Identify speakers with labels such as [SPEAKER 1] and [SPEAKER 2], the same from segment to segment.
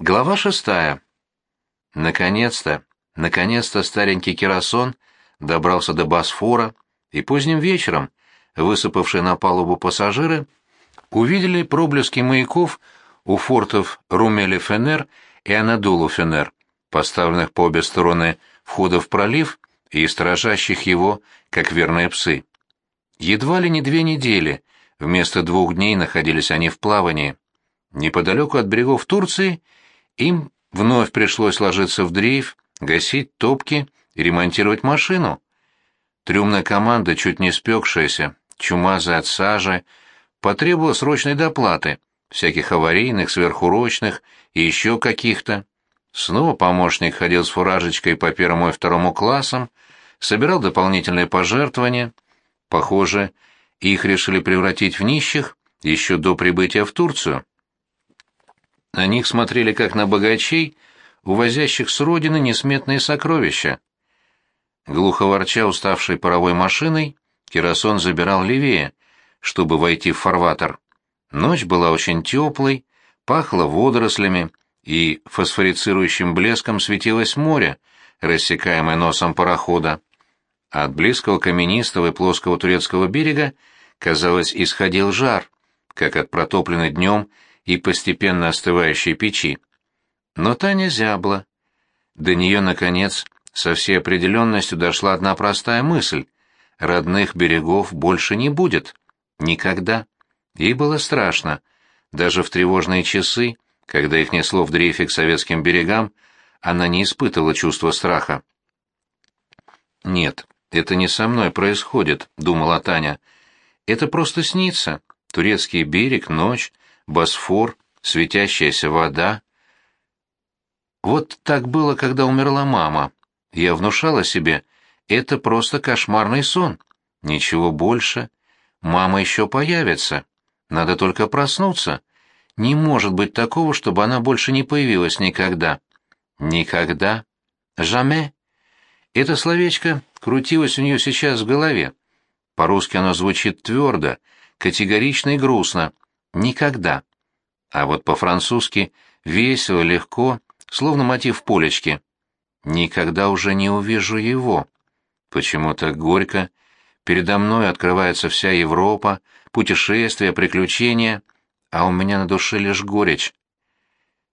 [SPEAKER 1] Глава шестая. Наконец-то, наконец-то старенький керосон добрался до Босфора, и поздним вечером, высыпавшие на палубу пассажиры, увидели проблески маяков у фортов Румели-Фенер и Анадолу-Фенер, поставленных по обе стороны входа в пролив и сторожащих его, как верные псы. Едва ли не две недели, вместо двух дней находились они в плавании. Неподалеку от берегов Турции – им вновь пришлось ложиться в дрейф, гасить топки и ремонтировать машину. Трюмная команда, чуть не спекшаяся, чумазая от сажи, потребовала срочной доплаты, всяких аварийных, сверхурочных и еще каких-то. Снова помощник ходил с фуражечкой по первому и второму классам, собирал дополнительные пожертвования. Похоже, их решили превратить в нищих еще до прибытия в Турцию. На них смотрели как на богачей, увозящих с родины несметные сокровища. Глухо ворча уставшей паровой машиной, Кирасон забирал левее, чтобы войти в фарватер. Ночь была очень теплой, пахло водорослями, и фосфорицирующим блеском светилось море, рассекаемое носом парохода. От близкого каменистого и плоского турецкого берега, казалось, исходил жар, как от протопленной днем и постепенно остывающей печи. Но Таня зябла. До нее, наконец, со всей определенностью дошла одна простая мысль. Родных берегов больше не будет. Никогда. Ей было страшно. Даже в тревожные часы, когда их несло в дрейфе к советским берегам, она не испытывала чувства страха. «Нет, это не со мной происходит», — думала Таня. «Это просто снится. Турецкий берег, ночь, Босфор, светящаяся вода. Вот так было, когда умерла мама. Я внушала себе, это просто кошмарный сон. Ничего больше. Мама еще появится. Надо только проснуться. Не может быть такого, чтобы она больше не появилась никогда. Никогда. Жаме. Это словечко крутилось у нее сейчас в голове. По-русски оно звучит твердо, категорично и грустно. Никогда. А вот по-французски весело, легко, словно мотив полечки. Никогда уже не увижу его. Почему-то горько. Передо мной открывается вся Европа, путешествия, приключения, а у меня на душе лишь горечь.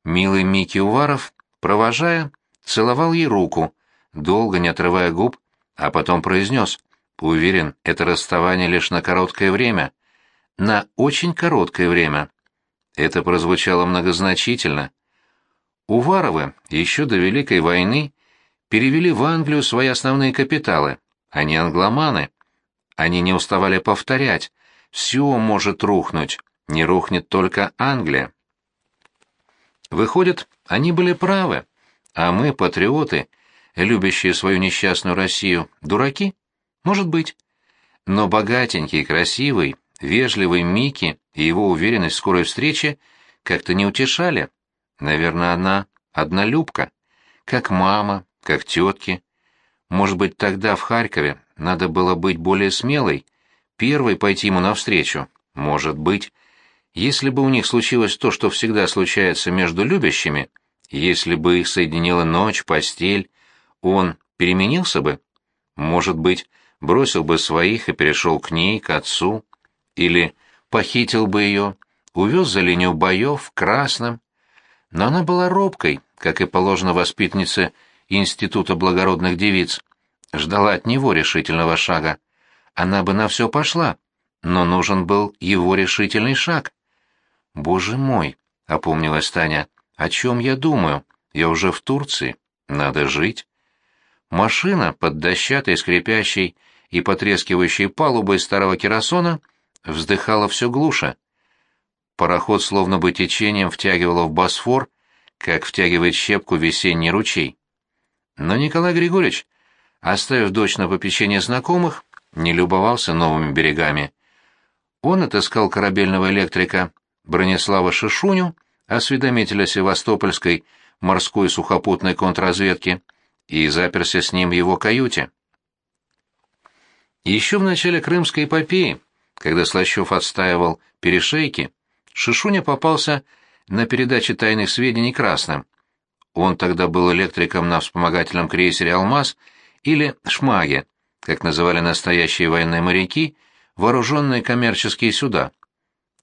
[SPEAKER 1] Милый Микки Уваров, провожая, целовал ей руку, долго не отрывая губ, а потом произнес, «Уверен, это расставание лишь на короткое время на очень короткое время. Это прозвучало многозначительно. Уваровы еще до Великой войны перевели в Англию свои основные капиталы. Они англоманы. Они не уставали повторять. Все может рухнуть, не рухнет только Англия. Выходит, они были правы, а мы, патриоты, любящие свою несчастную Россию, дураки? Может быть. Но богатенький, красивый, Вежливый Микки и его уверенность в скорой встрече как-то не утешали. Наверное, она однолюбка. Как мама, как тетки. Может быть, тогда в Харькове надо было быть более смелой, первой пойти ему навстречу. Может быть. Если бы у них случилось то, что всегда случается между любящими, если бы их соединила ночь, постель, он переменился бы? Может быть, бросил бы своих и перешел к ней, к отцу? Или похитил бы ее, увез за линию боев в красном. Но она была робкой, как и положено воспитаннице Института благородных девиц. Ждала от него решительного шага. Она бы на все пошла, но нужен был его решительный шаг. «Боже мой!» — опомнилась Таня. «О чем я думаю? Я уже в Турции. Надо жить». Машина под дощатой, скрипящей и потрескивающей палубой старого керосона вздыхала все глуше. Пароход словно бы течением втягивало в Босфор, как втягивает щепку весенний ручей. Но Николай Григорьевич, оставив дочь на попечение знакомых, не любовался новыми берегами. Он отыскал корабельного электрика Бронислава Шишуню, осведомителя Севастопольской морской сухопутной контрразведки, и заперся с ним в его каюте. Еще в начале Крымской эпопеи когда Слащев отстаивал перешейки, Шишуня попался на передаче тайных сведений красным. Он тогда был электриком на вспомогательном крейсере «Алмаз» или «Шмаге», как называли настоящие военные моряки, вооруженные коммерческие суда.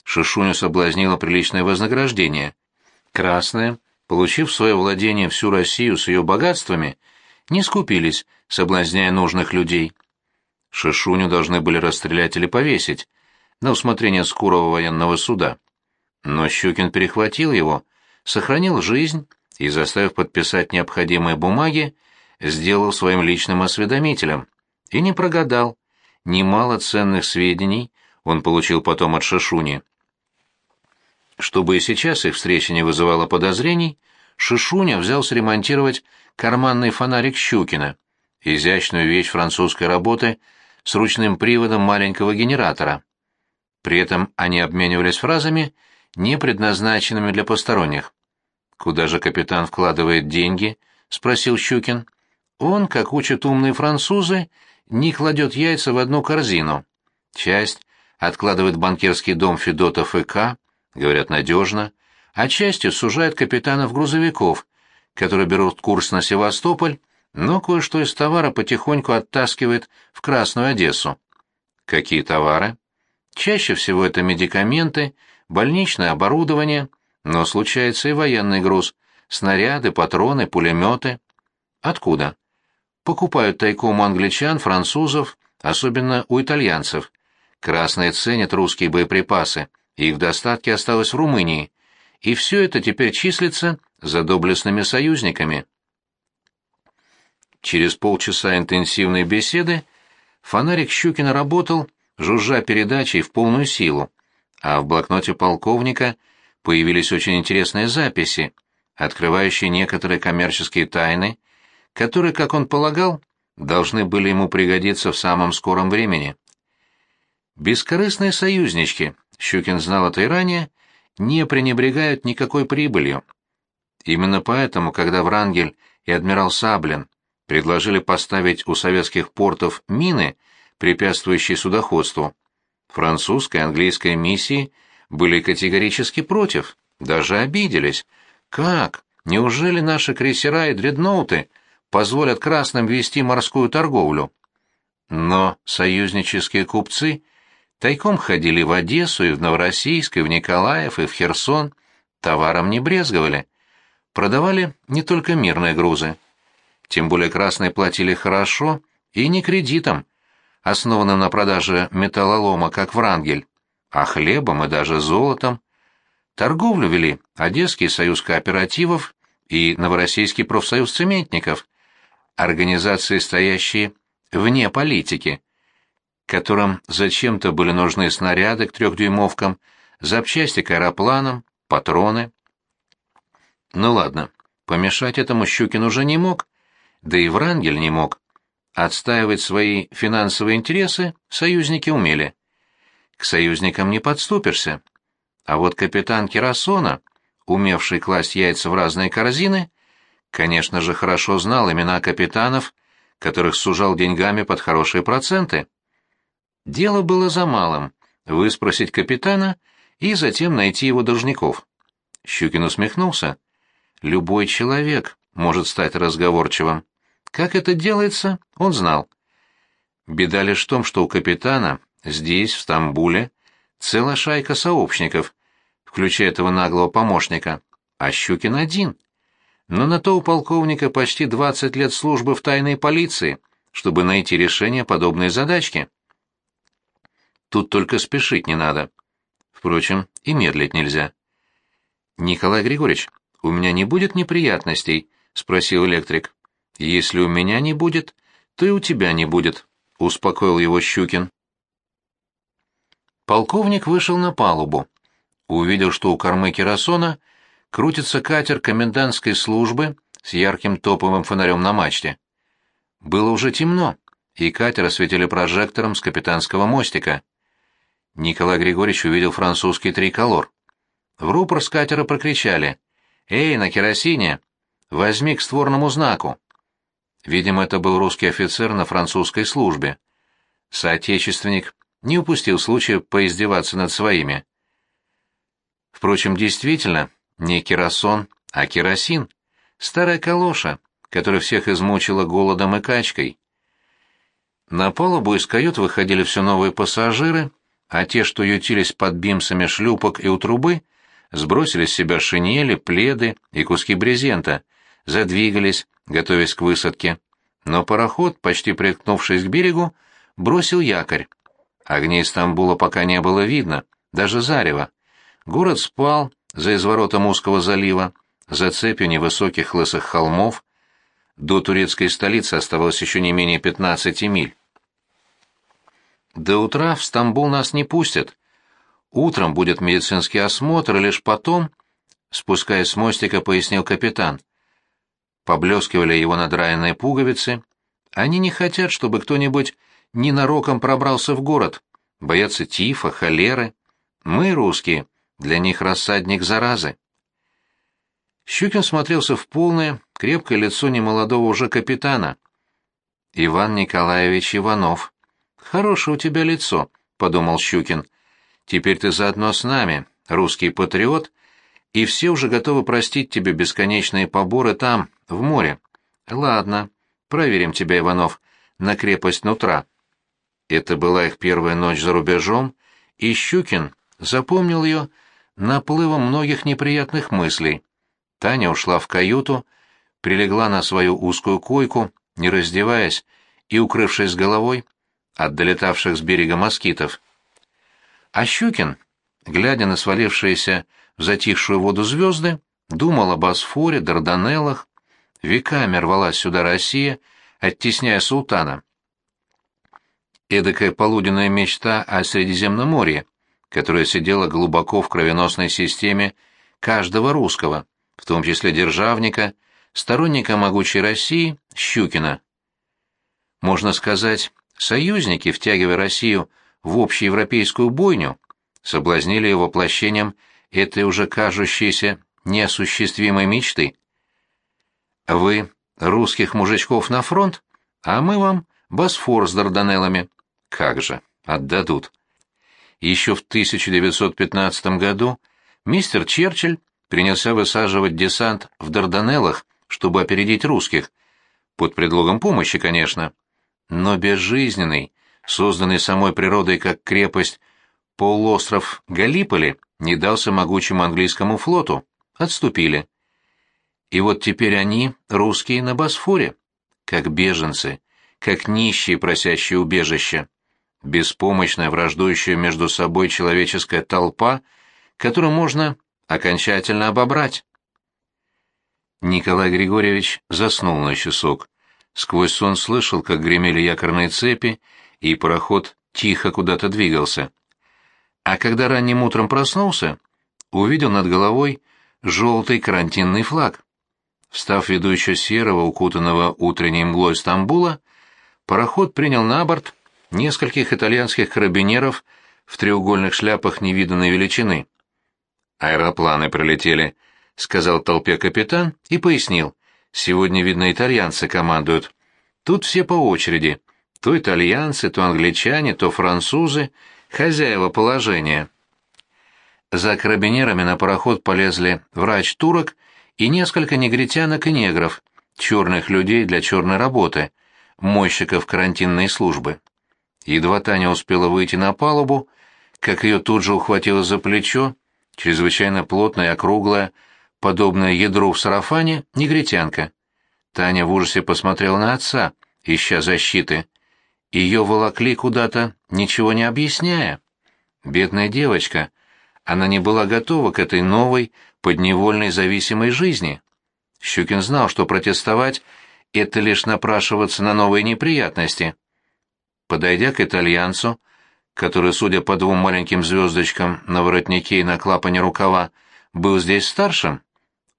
[SPEAKER 1] Шишуню соблазнило приличное вознаграждение. Красные, получив в свое владение всю Россию с ее богатствами, не скупились, соблазняя нужных людей. Шишуню должны были расстрелять или повесить, на усмотрение скорого военного суда. Но Щукин перехватил его, сохранил жизнь и, заставив подписать необходимые бумаги, сделал своим личным осведомителем. И не прогадал. Немало ценных сведений он получил потом от Шишуни. Чтобы и сейчас их встреча не вызывала подозрений, Шишуня взялся ремонтировать карманный фонарик Щукина, изящную вещь французской работы с ручным приводом маленького генератора. При этом они обменивались фразами, не предназначенными для посторонних. «Куда же капитан вкладывает деньги?» — спросил Щукин. «Он, как учат умные французы, не кладет яйца в одну корзину. Часть откладывает банкирский дом Федотов и К, говорят, надежно, а частью сужает капитанов грузовиков, которые берут курс на Севастополь, но кое-что из товара потихоньку оттаскивает в Красную Одессу. Какие товары? Чаще всего это медикаменты, больничное оборудование, но случается и военный груз, снаряды, патроны, пулеметы. Откуда? покупают тайком у англичан, французов, особенно у итальянцев. Красные ценят русские боеприпасы, их в достатке осталось в Румынии, и все это теперь числится за доблестными союзниками. Через полчаса интенсивной беседы фонарик Щукина работал, жужжа передачей в полную силу, а в блокноте полковника появились очень интересные записи, открывающие некоторые коммерческие тайны которые, как он полагал, должны были ему пригодиться в самом скором времени. Бескорыстные союзнички, Щукин знал это и ранее, не пренебрегают никакой прибылью. Именно поэтому, когда Врангель и адмирал Саблин предложили поставить у советских портов мины, препятствующие судоходству, французская и английская миссии были категорически против, даже обиделись. Как? Неужели наши крейсера и дредноуты позволят красным вести морскую торговлю. Но союзнические купцы тайком ходили в Одессу и в Новороссийск, и в Николаев, и в Херсон, товаром не брезговали. Продавали не только мирные грузы. Тем более красные платили хорошо и не кредитом, основанным на продаже металлолома, как Врангель, а хлебом и даже золотом. Торговлю вели Одесский союз кооперативов и Новороссийский профсоюз цементников – организации, стоящие вне политики, которым зачем-то были нужны снаряды к трехдюймовкам, запчасти к аэропланам, патроны. Ну ладно, помешать этому Щукин уже не мог, да и Врангель не мог. Отстаивать свои финансовые интересы союзники умели. К союзникам не подступишься. А вот капитан Керосона, умевший класть яйца в разные корзины, конечно же, хорошо знал имена капитанов, которых сужал деньгами под хорошие проценты. Дело было за малым — выспросить капитана и затем найти его должников. Щукин усмехнулся. Любой человек может стать разговорчивым. Как это делается, он знал. Беда лишь в том, что у капитана здесь, в Стамбуле, целая шайка сообщников, включая этого наглого помощника, а Щукин один — но на то у полковника почти 20 лет службы в тайной полиции, чтобы найти решение подобной задачки. Тут только спешить не надо. Впрочем, и медлить нельзя. «Николай Григорьевич, у меня не будет неприятностей?» — спросил электрик. «Если у меня не будет, то и у тебя не будет», — успокоил его Щукин. Полковник вышел на палубу. Увидел, что у кормы керосона крутится катер комендантской службы с ярким топовым фонарем на мачте. Было уже темно, и катер осветили прожектором с капитанского мостика. Николай Григорьевич увидел французский триколор. В рупор с катера прокричали «Эй, на керосине! Возьми к створному знаку!» Видимо, это был русский офицер на французской службе. Соотечественник не упустил случая поиздеваться над своими. Впрочем, действительно, не керосон, а керосин. Старая калоша, которая всех измучила голодом и качкой. На палубу из кают выходили все новые пассажиры, а те, что ютились под бимсами шлюпок и у трубы, сбросили с себя шинели, пледы и куски брезента, задвигались, готовясь к высадке. Но пароход, почти приткнувшись к берегу, бросил якорь. Огней Стамбула пока не было видно, даже зарева. Город спал за изворотом узкого залива, за цепью невысоких лысых холмов. До турецкой столицы оставалось еще не менее 15 миль. До утра в Стамбул нас не пустят. Утром будет медицинский осмотр, и лишь потом, спускаясь с мостика, пояснил капитан. Поблескивали его надраенные пуговицы. Они не хотят, чтобы кто-нибудь ненароком пробрался в город. Боятся тифа, холеры. Мы, русские, для них рассадник заразы. Щукин смотрелся в полное, крепкое лицо немолодого уже капитана. Иван Николаевич Иванов. «Хорошее у тебя лицо», — подумал Щукин. «Теперь ты заодно с нами, русский патриот, и все уже готовы простить тебе бесконечные поборы там, в море. Ладно, проверим тебя, Иванов, на крепость нутра». Это была их первая ночь за рубежом, и Щукин запомнил ее наплывом многих неприятных мыслей. Таня ушла в каюту, прилегла на свою узкую койку, не раздеваясь и укрывшись головой от долетавших с берега москитов. А Щукин, глядя на свалившиеся в затихшую воду звезды, думал об Босфоре, Дарданеллах. Веками рвалась сюда Россия, оттесняя султана. Эдакая полуденная мечта о Средиземном море, которая сидела глубоко в кровеносной системе каждого русского, в том числе державника, сторонника могучей России, Щукина. Можно сказать, союзники, втягивая Россию в общеевропейскую бойню, соблазнили его воплощением этой уже кажущейся неосуществимой мечты. Вы русских мужичков на фронт, а мы вам Босфор с Дарданеллами. Как же, отдадут. Еще в 1915 году мистер Черчилль принялся высаживать десант в Дарданеллах, чтобы опередить русских, под предлогом помощи, конечно. Но безжизненный, созданный самой природой как крепость полуостров Галиполи, не дался могучему английскому флоту. Отступили. И вот теперь они, русские, на Босфоре, как беженцы, как нищие, просящие убежища беспомощная, враждующая между собой человеческая толпа, которую можно окончательно обобрать. Николай Григорьевич заснул на часок. Сквозь сон слышал, как гремели якорные цепи, и пароход тихо куда-то двигался. А когда ранним утром проснулся, увидел над головой желтый карантинный флаг. Встав ввиду еще серого, укутанного утренней мглой Стамбула, пароход принял на борт нескольких итальянских карабинеров в треугольных шляпах невиданной величины. «Аэропланы прилетели», — сказал толпе капитан и пояснил. «Сегодня, видно, итальянцы командуют. Тут все по очереди. То итальянцы, то англичане, то французы, хозяева положения». За карабинерами на пароход полезли врач-турок и несколько негритянок и негров, черных людей для черной работы, мойщиков карантинной службы. Едва Таня успела выйти на палубу, как ее тут же ухватило за плечо, чрезвычайно плотная и округлая, подобная ядру в сарафане, негритянка. Таня в ужасе посмотрела на отца, ища защиты. Ее волокли куда-то, ничего не объясняя. Бедная девочка, она не была готова к этой новой, подневольной зависимой жизни. Щукин знал, что протестовать — это лишь напрашиваться на новые неприятности. Подойдя к итальянцу, который, судя по двум маленьким звездочкам на воротнике и на клапане рукава, был здесь старшим,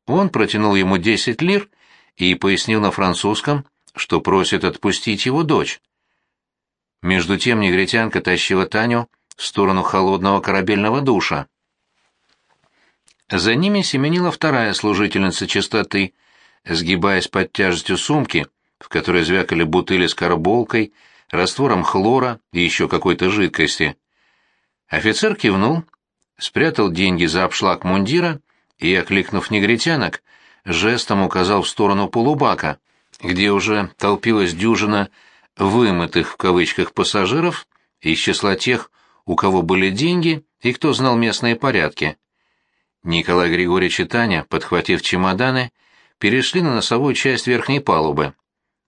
[SPEAKER 1] он протянул ему десять лир и пояснил на французском, что просит отпустить его дочь. Между тем негритянка тащила Таню в сторону холодного корабельного душа. За ними семенила вторая служительница чистоты, сгибаясь под тяжестью сумки, в которой звякали бутыли с карболкой, раствором хлора и еще какой-то жидкости. Офицер кивнул, спрятал деньги за обшлаг мундира и, окликнув негритянок, жестом указал в сторону полубака, где уже толпилась дюжина «вымытых» в кавычках пассажиров из числа тех, у кого были деньги и кто знал местные порядки. Николай Григорьевич и Таня, подхватив чемоданы, перешли на носовую часть верхней палубы.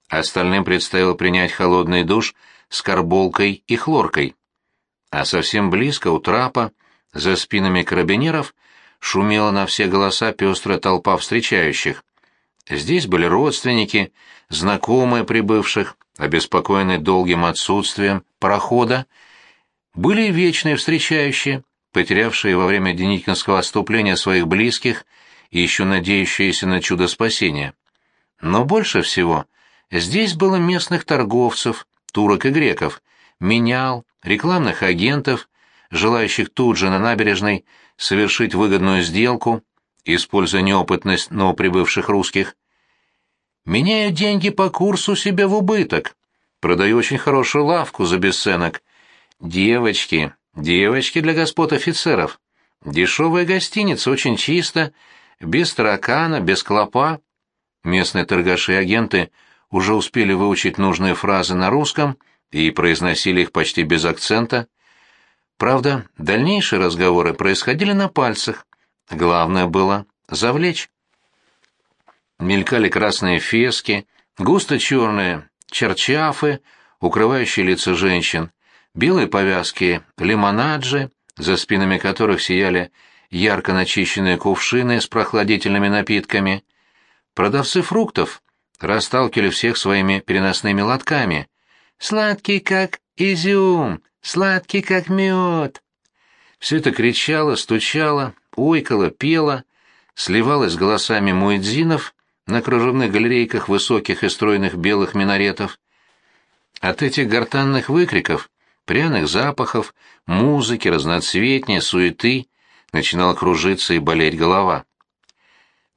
[SPEAKER 1] Остальным предстояло принять холодный душ с карболкой и хлоркой. А совсем близко у трапа, за спинами карабинеров, шумела на все голоса пестрая толпа встречающих. Здесь были родственники, знакомые прибывших, обеспокоенные долгим отсутствием парохода, были вечные встречающие, потерявшие во время Деникинского отступления своих близких и еще надеющиеся на чудо спасения. Но больше всего здесь было местных торговцев, турок и греков, менял, рекламных агентов, желающих тут же на набережной совершить выгодную сделку, используя неопытность новоприбывших русских. Меняю деньги по курсу себе в убыток. Продаю очень хорошую лавку за бесценок. Девочки, девочки для господ офицеров. Дешевая гостиница, очень чисто, без таракана, без клопа. Местные торгаши и агенты уже успели выучить нужные фразы на русском и произносили их почти без акцента. Правда, дальнейшие разговоры происходили на пальцах. Главное было завлечь. Мелькали красные фески, густо черные черчафы, укрывающие лица женщин, белые повязки лимонаджи, за спинами которых сияли ярко начищенные кувшины с прохладительными напитками. Продавцы фруктов расталкивали всех своими переносными лотками. «Сладкий, как изюм! Сладкий, как мед!» Все это кричало, стучало, ойкало, пело, сливалось с голосами муэдзинов на кружевных галерейках высоких и стройных белых минаретов. От этих гортанных выкриков, пряных запахов, музыки, разноцветния, суеты начинала кружиться и болеть голова.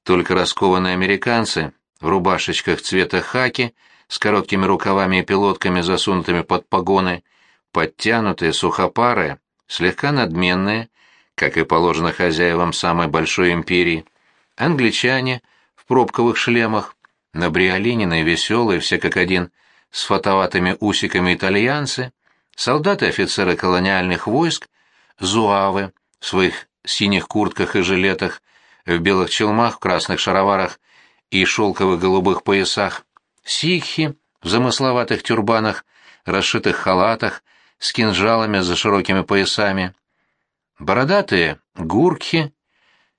[SPEAKER 1] Только раскованные американцы в рубашечках цвета хаки с короткими рукавами и пилотками, засунутыми под погоны, подтянутые, сухопарые, слегка надменные, как и положено хозяевам самой большой империи, англичане в пробковых шлемах, набриолинины веселые, все как один, с фотоватыми усиками итальянцы, солдаты и офицеры колониальных войск, зуавы в своих синих куртках и жилетах, в белых челмах, в красных шароварах и шелковых голубых поясах, сикхи в замысловатых тюрбанах, расшитых халатах, с кинжалами за широкими поясами, бородатые гуркхи,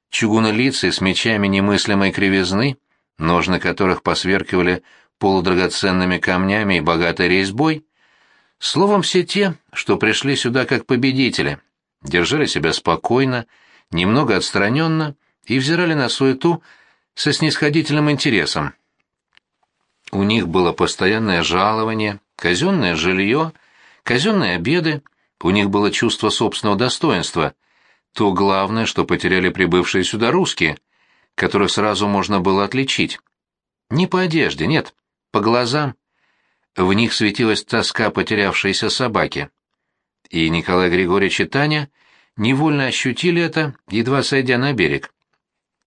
[SPEAKER 1] чугунолицы с мечами немыслимой кривизны, ножны которых посверкивали полудрагоценными камнями и богатой резьбой, словом, все те, что пришли сюда как победители, держали себя спокойно, немного отстраненно и взирали на суету со снисходительным интересом. У них было постоянное жалование, казенное жилье, казенные обеды, у них было чувство собственного достоинства, то главное, что потеряли прибывшие сюда русские, которых сразу можно было отличить. Не по одежде, нет, по глазам. В них светилась тоска потерявшейся собаки. И Николай Григорьевич и Таня невольно ощутили это, едва сойдя на берег.